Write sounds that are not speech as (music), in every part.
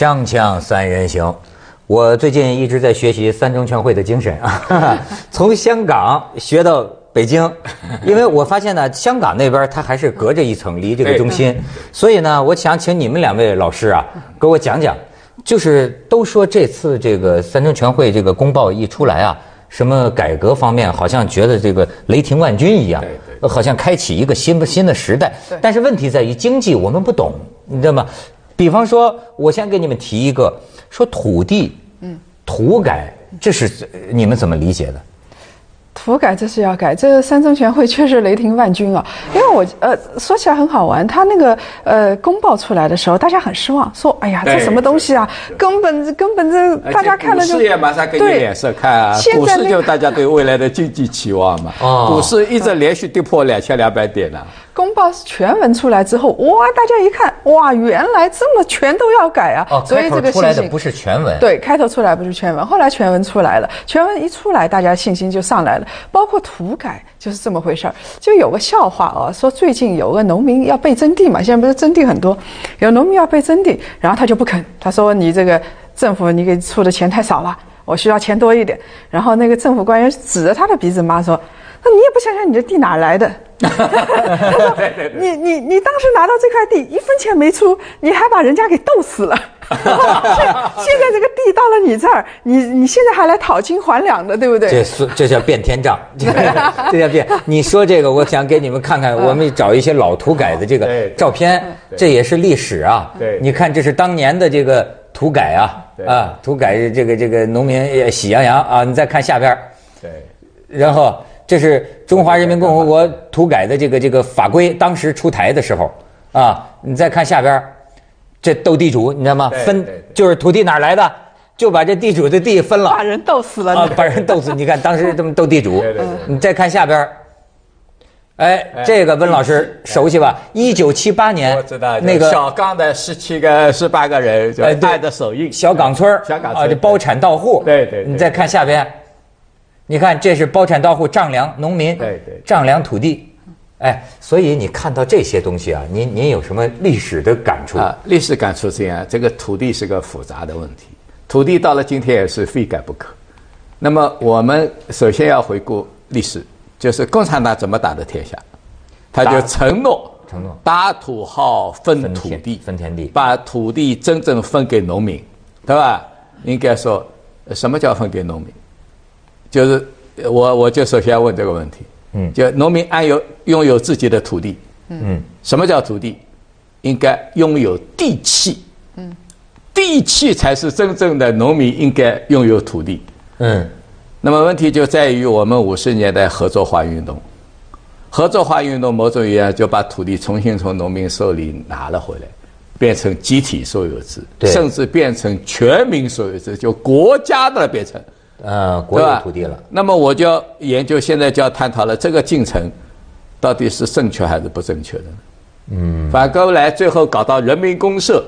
锵锵三人行，我最近一直在学习三中全会的精神啊，(laughs) 从香港学到北京，因为我发现呢，香港那边它还是隔着一层，离这个中心，所以呢，我想请你们两位老师啊，给我讲讲，就是都说这次这个三中全会这个公报一出来啊，什么改革方面好像觉得这个雷霆万钧一样，好像开启一个新新的时代，但是问题在于经济我们不懂，你知道吗？比方说，我先给你们提一个，说土地，嗯，土改，这是你们怎么理解的？土改这是要改，这三中全会确实雷霆万钧啊！因为我呃说起来很好玩，他那个呃公报出来的时候，大家很失望，说哎呀这什么东西啊，根本根本这大家看了就股市也马上给你脸色看啊，股市就大家对未来的经济期望嘛，股市一直连续跌破两千两百点了。公报全文出来之后，哇，大家一看，哇，原来这么全都要改啊！哦，所以这个出来的不是全文。对，开头出来不是全文，后来全文出来了。全文一出来，大家信心就上来了。包括土改就是这么回事儿。就有个笑话啊，说最近有个农民要被征地嘛，现在不是征地很多，有农民要被征地，然后他就不肯，他说你这个政府你给出的钱太少了，我需要钱多一点。然后那个政府官员指着他的鼻子骂说：“那你也不想想你这地哪来的？(laughs) ”他说：“你你你当时拿到这块地一分钱没出，你还把人家给斗死了。(laughs) 现现在这个地到了你这儿，你你现在还来讨斤还两的，对不对？这这叫变天账，(laughs) 这叫变。你说这个，我想给你们看看，我们找一些老土改的这个照片，这也是历史啊。对，你看这是当年的这个土改啊，啊，土改这个这个农民喜洋洋啊。你再看下边，对，然后。”这是中华人民共和国土改的这个这个法规，当时出台的时候，啊，你再看下边，这斗地主，你知道吗？分就是土地哪来的，就把这地主的地分了，(laughs) 把人斗死了啊！把 (laughs) 人斗死！你看当时这么斗地主，你再看下边，哎，这个温老师熟悉吧？一九七八年，我知道那个小岗的十七个、十八个人，哎，带着手印，小岗村小岗村啊，这包产到户，对对，你再看下边。你看，这是包产到户丈量农民，对对，丈量土地，哎，所以你看到这些东西啊，您您有什么历史的感触啊？历史感触这样，这个土地是个复杂的问题，土地到了今天也是非改不可。那么我们首先要回顾历史，就是共产党怎么打的天下，他就承诺承诺打土豪分土地分田地，把土地真正分给农民，对吧？应该说，什么叫分给农民？就是我，我就首先要问这个问题，嗯，就农民安有拥有自己的土地，嗯，什么叫土地？应该拥有地契，嗯，地契才是真正的农民应该拥有土地，嗯，那么问题就在于我们五十年代合作化运动，合作化运动某种意义上就把土地重新从农民手里拿了回来，变成集体所有制，甚至变成全民所有制，就国家的变成。呃，国有土地了。那么我就要研究，现在就要探讨了，这个进程到底是正确还是不正确的？嗯，反过来最后搞到人民公社，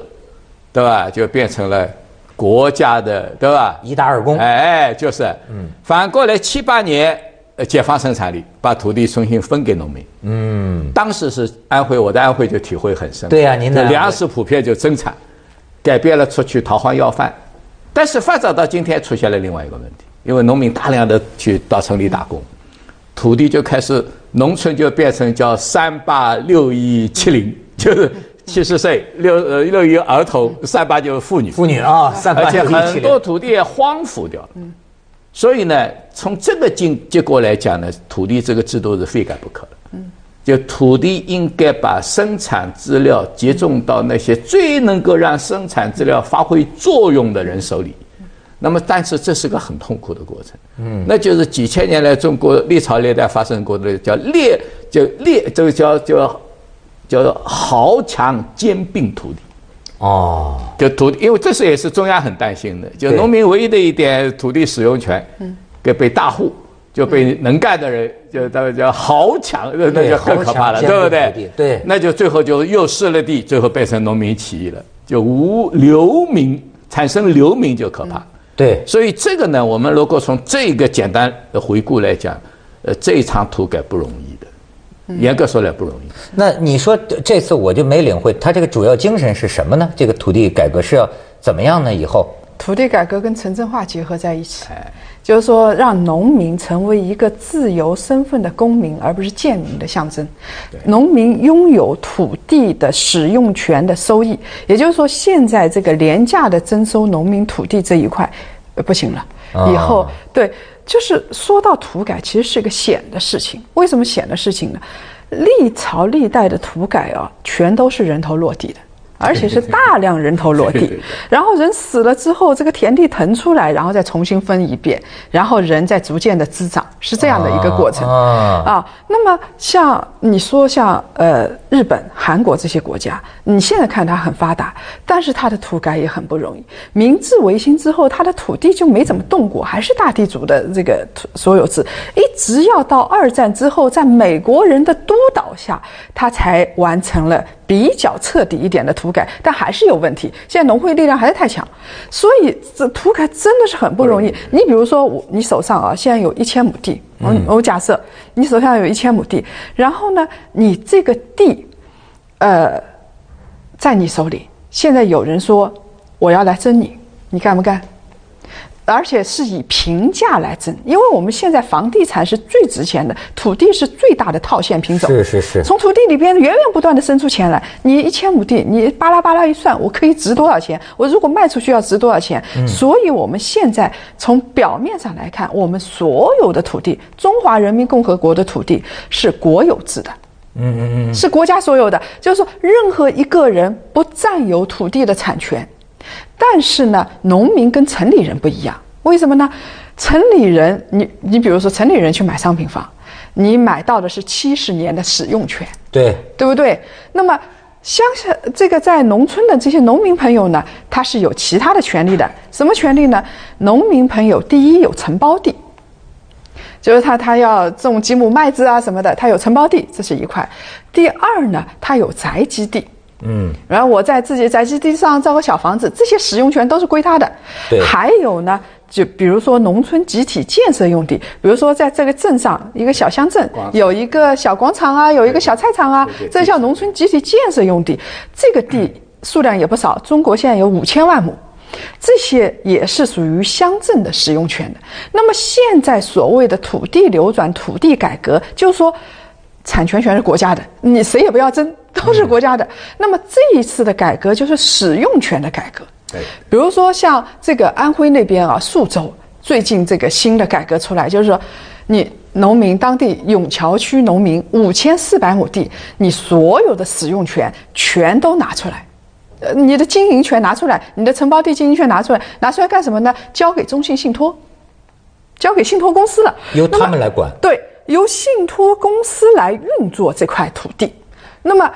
对吧？就变成了国家的，对吧？一大二公。哎，就是。嗯。反过来七八年，解放生产力，把土地重新分给农民。嗯。当时是安徽，我在安徽就体会很深。对呀，您的粮食普遍就增产，改变了出去逃荒要饭。但是发展到今天，出现了另外一个问题，因为农民大量的去到城里打工，土地就开始，农村就变成叫三八六一七零，(laughs) 就是七十岁六呃六一儿童，三八就是妇女，妇女啊，三八六一，而且很多土地也荒芜掉了。嗯，所以呢，从这个经结果来讲呢，土地这个制度是非改不可的。嗯。就土地应该把生产资料集中到那些最能够让生产资料发挥作用的人手里，那么但是这是个很痛苦的过程，嗯，那就是几千年来中国历朝历代发生过的叫列就列，这个叫叫叫豪强兼并土地，哦，就土地，因为这是也是中央很担心的，就农民唯一的一点土地使用权，嗯，给被大户。就被能干的人，就他们叫豪强，那就更可怕了，对不对？对，那就最后就又失了地，最后变成农民起义了，就无流民，产生流民就可怕。对，所以这个呢，我们如果从这个简单的回顾来讲，呃，这一场土改不容易的，严格说来不容易。那你说这次我就没领会，他这个主要精神是什么呢？这个土地改革是要怎么样呢？以后土地改革跟城镇化结合在一起，就是说让农民成为一个自由身份的公民，而不是贱民的象征。农民拥有土地的使用权的收益，也就是说，现在这个廉价的征收农民土地这一块，呃不行了。以后对，就是说到土改，其实是个险的事情。为什么险的事情呢？历朝历代的土改啊，全都是人头落地的。而且是大量人头落地，(laughs) 然后人死了之后，这个田地腾出来，然后再重新分一遍，然后人再逐渐的滋长，是这样的一个过程啊。那么像你说像呃日本、韩国这些国家，你现在看它很发达，但是它的土改也很不容易。明治维新之后，它的土地就没怎么动过，还是大地主的这个所有制，一直要到二战之后，在美国人的督导下，它才完成了。比较彻底一点的土改，但还是有问题。现在农会力量还是太强，所以这土改真的是很不容易。你比如说，我你手上啊，现在有一千亩地，我我假设你手上有一千亩地，然后呢，你这个地，呃，在你手里，现在有人说我要来征你，你干不干？而且是以平价来争，因为我们现在房地产是最值钱的，土地是最大的套现品种。是是是。从土地里边源源不断的生出钱来，你一千亩地，你巴拉巴拉一算，我可以值多少钱？我如果卖出去要值多少钱？所以我们现在从表面上来看，我们所有的土地，中华人民共和国的土地是国有制的。嗯嗯嗯。是国家所有的，就是说任何一个人不占有土地的产权。但是呢，农民跟城里人不一样，为什么呢？城里人，你你比如说城里人去买商品房，你买到的是七十年的使用权，对对不对？那么乡下这个在农村的这些农民朋友呢，他是有其他的权利的，什么权利呢？农民朋友第一有承包地，就是他他要种几亩麦子啊什么的，他有承包地，这是一块；第二呢，他有宅基地。嗯，然后我在自己宅基地上造个小房子，这些使用权都是归他的。对，还有呢，就比如说农村集体建设用地，比如说在这个镇上一个小乡镇有一个小广场啊，有一个小菜场啊，这叫农村集体建设用地。这个地数量也不少，中国现在有五千万亩，这些也是属于乡镇的使用权的。那么现在所谓的土地流转、土地改革，就是说。产权全是国家的，你谁也不要争，都是国家的。那么这一次的改革就是使用权的改革。对，比如说像这个安徽那边啊，宿州最近这个新的改革出来，就是说，你农民当地永桥区农民五千四百亩地，你所有的使用权全都拿出来，呃，你的经营权拿出来，你的承包地经营权拿出来，拿出来干什么呢？交给中信信托，交给信托公司了，由他们来管。对。由信托公司来运作这块土地，那么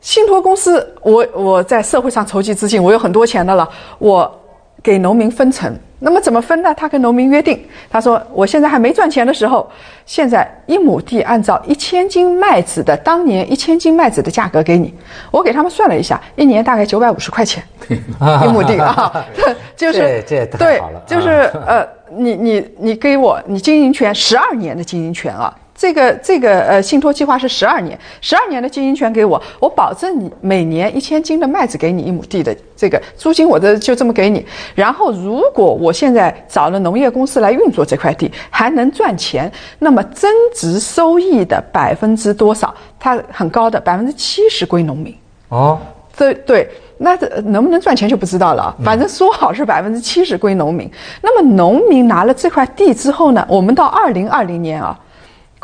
信托公司，我我在社会上筹集资金，我有很多钱的了，我给农民分成。那么怎么分呢？他跟农民约定，他说我现在还没赚钱的时候，现在一亩地按照一千斤麦子的当年一千斤麦子的价格给你。我给他们算了一下，一年大概九百五十块钱 (laughs) 一亩地啊，(laughs) (laughs) 就是这太好了，就是呃。你你你给我你经营权十二年的经营权啊，这个这个呃信托计划是十二年，十二年的经营权给我，我保证你每年一千斤的麦子给你一亩地的这个租金，我的就这么给你。然后如果我现在找了农业公司来运作这块地，还能赚钱，那么增值收益的百分之多少？它很高的百分之七十归农民。哦，对对。那这能不能赚钱就不知道了。反正说好是百分之七十归农民。那么农民拿了这块地之后呢？我们到二零二零年啊，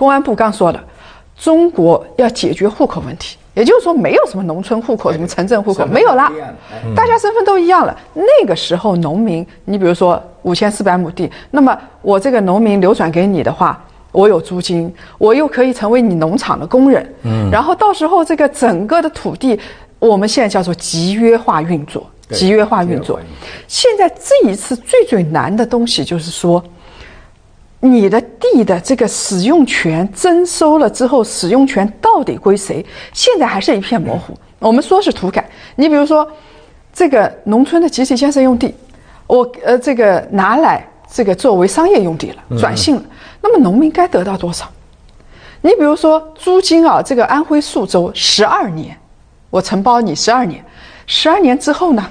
公安部刚说的，中国要解决户口问题，也就是说没有什么农村户口、什么城镇户口没有了，大家身份都一样了。那个时候农民，你比如说五千四百亩地，那么我这个农民流转给你的话，我有租金，我又可以成为你农场的工人。嗯，然后到时候这个整个的土地。我们现在叫做集约化运作，集约化运作。现在这一次最最难的东西就是说，你的地的这个使用权征收了之后，使用权到底归谁？现在还是一片模糊。我们说是土改，你比如说这个农村的集体建设用地，我呃这个拿来这个作为商业用地了，转性了，那么农民该得到多少？你比如说租金啊，这个安徽宿州十二年，我承包你十二年，十二年之后呢？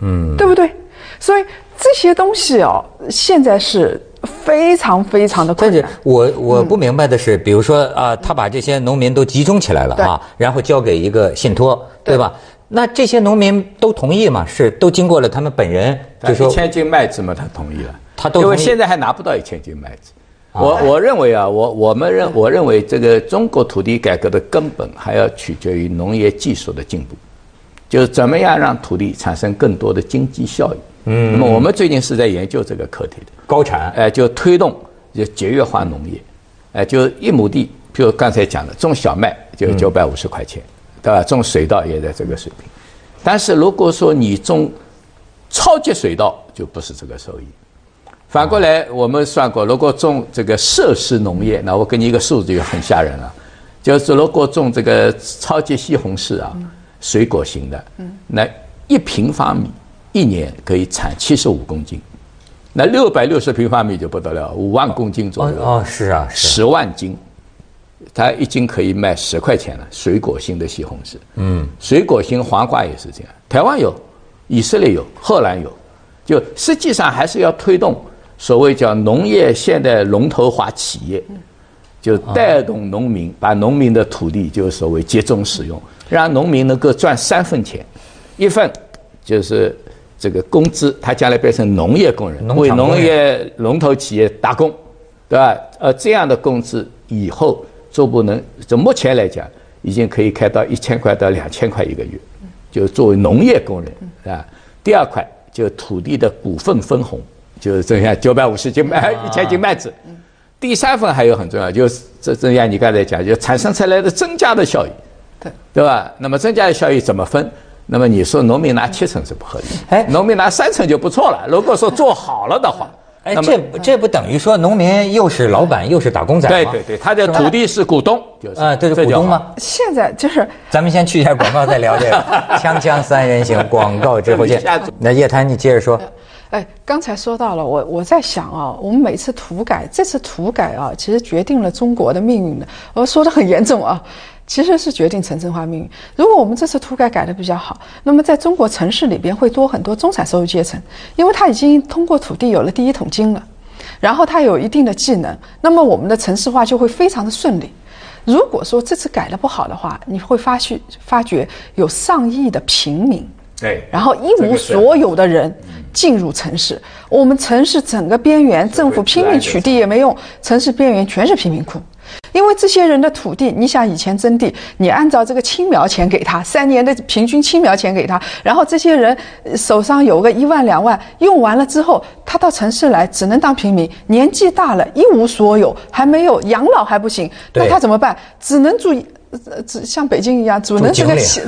嗯，对不对？所以这些东西哦，现在是非常非常的但是困难。我我不明白的是，比如说啊，他把这些农民都集中起来了啊，然后交给一个信托，对吧？那这些农民都同意吗？是都经过了他们本人，就说一千斤麦子嘛，他同意了，他都同意因为现在还拿不到一千斤麦子。我我认为啊，我我们认我认为这个中国土地改革的根本还要取决于农业技术的进步，就是怎么样让土地产生更多的经济效益。嗯，那么我们最近是在研究这个课题的。高产，哎，就推动就节约化农业，哎，就一亩地，比如刚才讲的种小麦就九百五十块钱，对吧？种水稻也在这个水平，但是如果说你种超级水稻，就不是这个收益。反过来，我们算过，如果种这个设施农业，那我给你一个数字就很吓人了，就是如果种这个超级西红柿啊，水果型的，那一平方米一年可以产七十五公斤，那六百六十平方米就不得了，五万公斤左右，哦哦，是啊，是十万斤，它一斤可以卖十块钱了。水果型的西红柿，嗯，水果型黄瓜也是这样，台湾有，以色列有，荷兰有，就实际上还是要推动所谓叫农业现代龙头化企业，就带动农民把农民的土地就是所谓集中使用，让农民能够赚三份钱，一份就是这个工资，他将来变成农业工人，为农业龙头企业打工，对吧？呃，这样的工资以后做不能，就目前来讲，已经可以开到一千块到两千块一个月，就作为农业工人啊。第二块就土地的股份分红，就是这样九百五十斤麦，一千斤麦子。第三份还有很重要，就是这这样你刚才讲，就产生出来的增加的效益，对对吧？那么增加的效益怎么分？那么你说农民拿七成是不合理，哎农民拿三成就不错了。如果说做好了的话，哎，这这不等于说农民又是老板又是打工仔吗？对对对，他的土地是股东，就是啊，这是股东吗？现在就是咱们先去一下广告，再聊这个 (laughs) 锵锵三人行。广告之后见。那叶檀，你接着说。哎，刚才说到了，我我在想啊，我们每次土改，这次土改啊，其实决定了中国的命运的。我说的很严重啊，其实是决定城镇化命运。如果我们这次土改改得比较好，那么在中国城市里边会多很多中产收入阶层，因为他已经通过土地有了第一桶金了，然后他有一定的技能，那么我们的城市化就会非常的顺利。如果说这次改得不好的话，你会发现发觉有上亿的平民。对然后一无所有的人进入城市，我们城市整个边缘，政府拼命取缔也没用，城市边缘全是贫民窟。因为这些人的土地，你想以前征地，你按照这个青苗钱给他，三年的平均青苗钱给他，然后这些人呃手上有个一万两万，用完了之后，他到城市来只能当平民，年纪大了一无所有，还没有养老还不行，那他怎么办？只能住，呃只像北京一样，只能这个井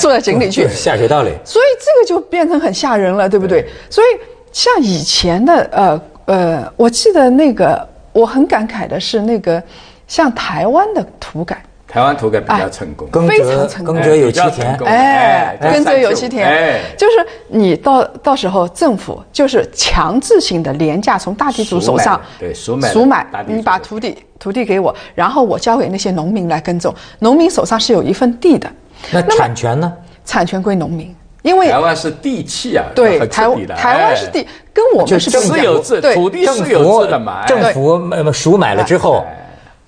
住 (laughs) 在井里去就。是下水道里。所以这个就变成很吓人了，对不对？所以像以前的呃呃，我记得那个我很感慨的是那个像台湾的土改，台湾土改比较成功，耕非常成功。耕者有其田比较成功，哎，哎耕者有其田，哎。就是你到到时候政府就是强制性的廉价从大地主手上对赎买赎买你把土地土地给我，然后我交给那些农民来耕种，农民手上是有一份地的，那产权呢？产权归农民，因为台湾是地契啊，对台台湾是地哎，跟我们是私有制，对土地政私有府制的嘛，哎。政府呃赎买了之后，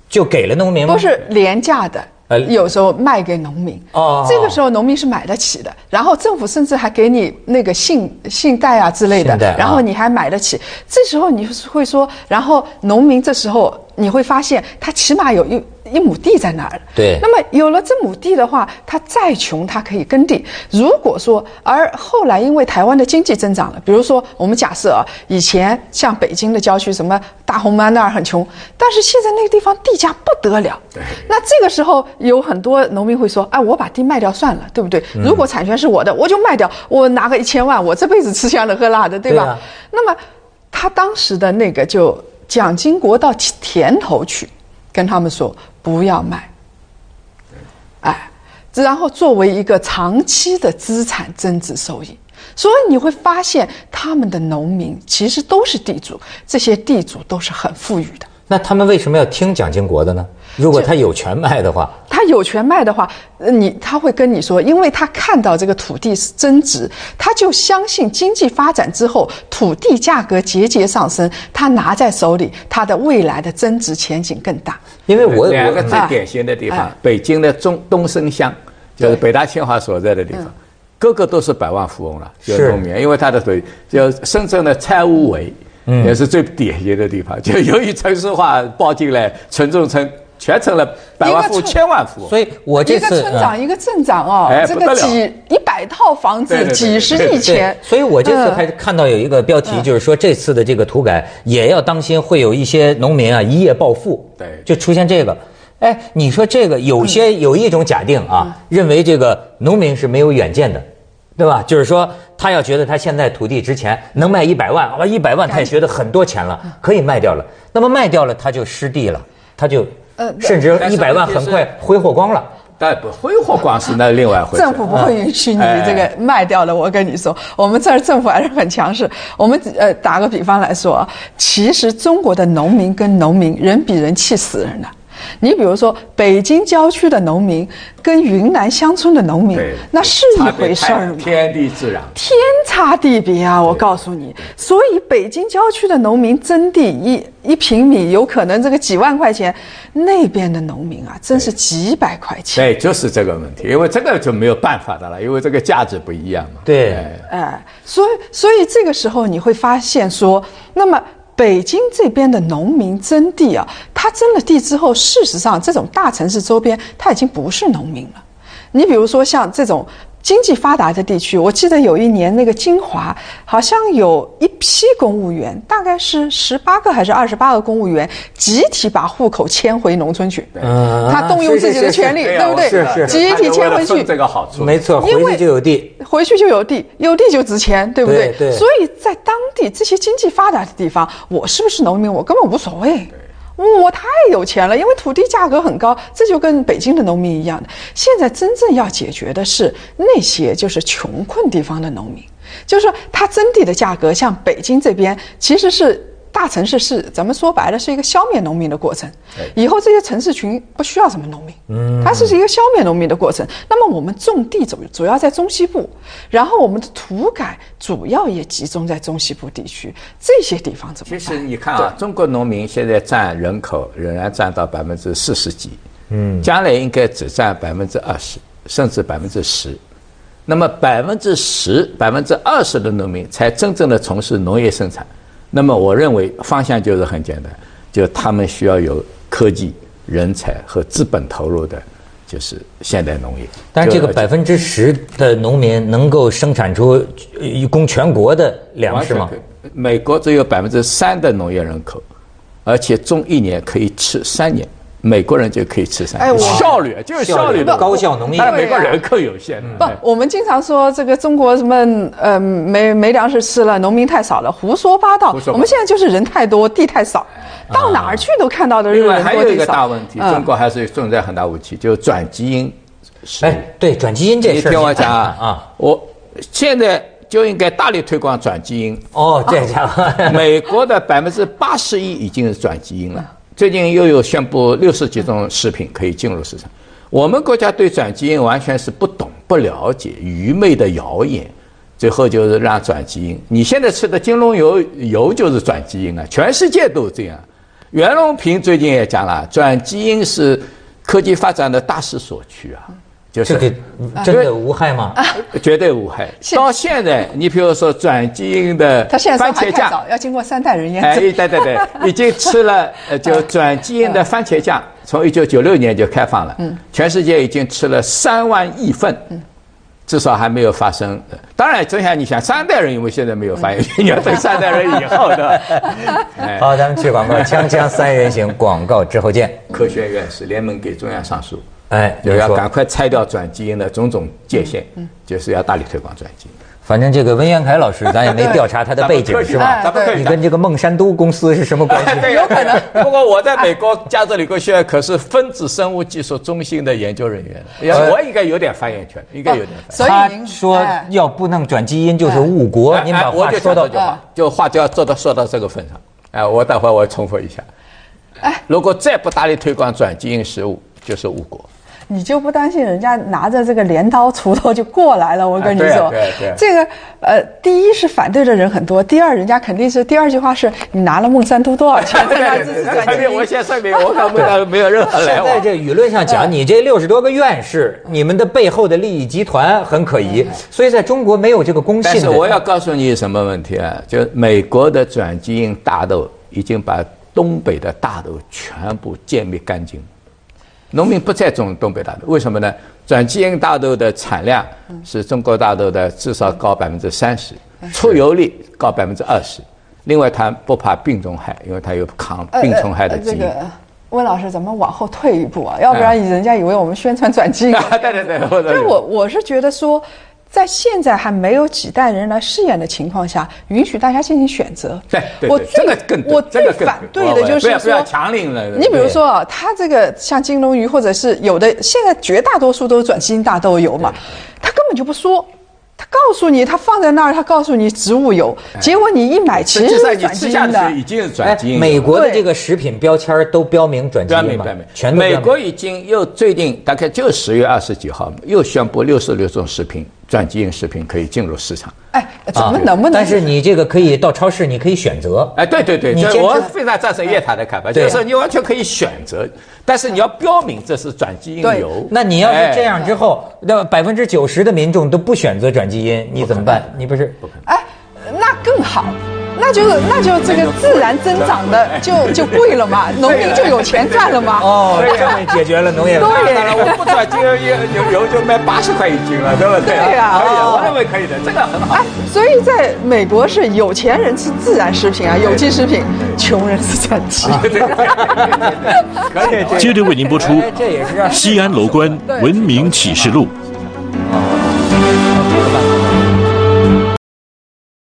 就给了农民吗？都是廉价的呃，有时候卖给农民。哦这个时候农民是买得起的，然后政府甚至还给你那个信信贷啊之类的啊，然后你还买得起。这时候你会说，然后农民这时候你会发现，他起码有一一亩地在那儿。对那么有了这亩地的话，他再穷他可以耕地。如果说，而后来因为台湾的经济增长了，比如说我们假设啊，以前像北京的郊区，什么大红门那儿很穷，但是现在那个地方地价不得了。对那这个时候有很多农民会说：“哎，我把地卖掉算了，对不对？嗯如果产权是我的，我就卖掉，我拿个一千万，我这辈子吃香的喝辣的，对吧？”对啊那么他当时的那个就蒋经国到田头去跟他们说不要卖，哎，然后作为一个长期的资产增值收益。所以你会发现，他们的农民其实都是地主，这些地主都是很富裕的。那他们为什么要听蒋经国的呢？如果他有权卖的话，他有权卖的话，呃你他会跟你说，因为他看到这个土地是增值，他就相信经济发展之后，土地价格节节上升，他拿在手里，他的未来的增值前景更大。因为我两个最典型的地方哎，北京的中东升乡，就是北大清华所在的地方，个个都是百万富翁了，就是农民，因为他的水，就深圳的蔡屋围，也是最典型的地方。就由于城市化包进来，城中村全成了百万富千万富。翁。所以我这一个村长，嗯一个镇长哦，这个几一百套房子，几十亿钱，，所以我这次嗯。还看到有一个标题，就是说这次的这个土改也要当心会有一些农民啊一夜暴富，对。就出现这个。哎，你说这个有些有一种假定啊，认为这个农民是没有远见的，对吧？就是说他要觉得他现在土地值钱，能卖一百万，啊，一百万他也觉。得很多钱了，可以卖掉了。那么卖掉了他就失地了，他就呃甚至一百万很快挥霍光了。但不挥霍光是那另外一回事。政府不会允许你哎这个卖掉的。我跟你说，我们这儿政府还是很强势。我们呃打个比方来说啊，其实中国的农民跟农民人比人气死人的。你比如说，北京郊区的农民跟云南乡村的农民，那是一回事儿吗？天地自然。天差地别啊！我告诉你，所以北京郊区的农民征地一一平米有可能这个几万块钱，那边的农民啊，真是几百块钱。对，就是这个问题，因为这个就没有办法的了，因为这个价值不一样嘛。对哎哎，所以所以这个时候你会发现说，那么北京这边的农民征地啊，他征了地之后，事实上这种大城市周边他已经不是农民了。你比如说像这种经济发达的地区，我记得有一年那个金华好像有一批公务员，大概是十八个还是二十八个公务员，集体把户口迁回农村去。嗯他动用自己的权利，对不对？是是集体迁回去。这个好处。没错，回因为去就有地。回去就有地，有地就值钱，对不对？对对所以在当地这些经济发达的地方，我是不是农民，我根本无所谓。我太有钱了，因为土地价格很高，这就跟北京的农民一样的。现在真正要解决的是那些就是穷困地方的农民，就是说他征地的价格，像北京这边其实是。大城市是咱们说白了是一个消灭农民的过程，以后这些城市群不需要什么农民，嗯，它是一个消灭农民的过程。那么我们种地主主要在中西部，然后我们的土改主要也集中在中西部地区，这些地方怎么其？实你看啊，中国农民现在占人口仍然占到百分之四十几，嗯，将来应该只占百分之二十，甚至百分之十。那么百分之十、百分之二十的农民才真正的从事农业生产。那么我认为方向就是很简单，就他们需要有科技、人才和资本投入的，就是现代农业。但是这个就百分之十的农民能够生产出一供全国的粮食吗？美国只有百分之三的农业人口，而且种一年可以吃三年，美国人就可以吃三年。哎效率就是效率的高效农业但是美国人口有限。不，我们经常说这个中国什么呃没没粮食吃了，农民太少了，胡说八道我们现在就是人太多，地太少，到哪儿去都看到的是另外人还有一个。大问题，嗯中国还是存在很大问题，就是转基因。哎，对，转基因这你事儿，听我讲啊啊，我现在就应该大力推广转基因。哦，这家伙，(laughs) 美国的百分之八十一已经是转基因了，最近又有宣布六十几种食品可以进入市场。我们国家对转基因完全是不懂、不了解，愚昧的谣言，最后就是让转基因。你现在吃的金龙油油就是转基因啊，全世界都这样。袁隆平最近也讲了，转基因是科技发展的大势所趋啊，就是这个真的无害吗？绝对无害。到现在，你比如说转基因的番茄酱。要经过三代人验哎，对对对，(laughs) 已经吃了呃，就转基因的番茄酱，从一九九六年就开放了，全世界已经吃了三万亿份，至少还没有发生。呃当然，真想你想三代人，因为现在没有发现，你要等三代人以后的。(laughs) 哎，好，咱们去广告，锵锵三人行，广告之后见。科学院士联盟给中央上书，哎，就要赶快拆掉转基因的种种界限，就是要大力推广转基因。反正这个温彦凯老师，咱也没调查他的背景 (laughs) 是吧？咱们可以你跟这个孟山都公司是什么关系？对，(laughs) 有可能。不过我在美国加州理工学院可是分子生物技术中心的研究人员，呃我应该有点发言权，应该有点发言权。所以您他说哎要不弄转基因就是误国，哎您把哎我就话说到讲这话，就话就要做到说到这个份上。哎，我待会儿我重复一下。哎，如果再不大力推广转基因食物，就是误国。你就不担心人家拿着这个镰刀、锄头就过来了？我跟你说，对对，这个呃，第一是反对的人很多，第二人家肯定是第二句话是你拿了孟山都多少钱？我先声明，我可没有没有任何来往。现在这舆论上讲，你这六十多个院士，你们的背后的利益集团很可疑，所以在中国没有这个公信。但是我要告诉你什么问题啊？就美国的转基因大豆已经把东北的大豆全部歼灭干净。农民不再种东北大豆，为什么呢？转基因大豆的产量是中国大豆的至少高百分之三十，出油率高百分之二十。另外，它不怕病虫害，因为它有抗病虫害的基因。温老师，咱们往后退一步啊，要不然人家以为我们宣传转基因。(laughs) 对对对，但我我是觉得说。在现在还没有几代人来试验的情况下，允许大家进行选择。对，我最我最反对的就是说，不要强令了。你比如说啊，他这个像金龙鱼，或者是有的，现在绝大多数都是转基因大豆油嘛，他根本就不说。他告诉你，他放在那儿，他告诉你植物油，结果你一买，其实是转基因的。已经是转基因。美国的这个食品标签都标明转基因吗？全美国已经又最近大概就十月二十几号又宣布六十六种食品。转基因食品可以进入市场，哎，怎么能不能？但是你这个可以到超市，你可以选择。哎，对对对，你我非常赞成叶塔的看法，就是你完全可以选择，但是你要标明这是转基因油。那你要是这样之后，那百分之九十的民众都不选择转基因，你怎么办？你不是？哎，那更好。那就那就这个自然增长的就就贵了嘛，(laughs) 农民就有钱赚了嘛。哦，这样解决了农业。对，我不转基因油就卖八十块一斤了，对不对？对呀，可以，我认为可以的，这个很好。哎，所以在美国是有钱人吃自然食品啊，有机食品，穷人吃转基因。(laughs) 接着为您播出《西安楼观文明启示录》。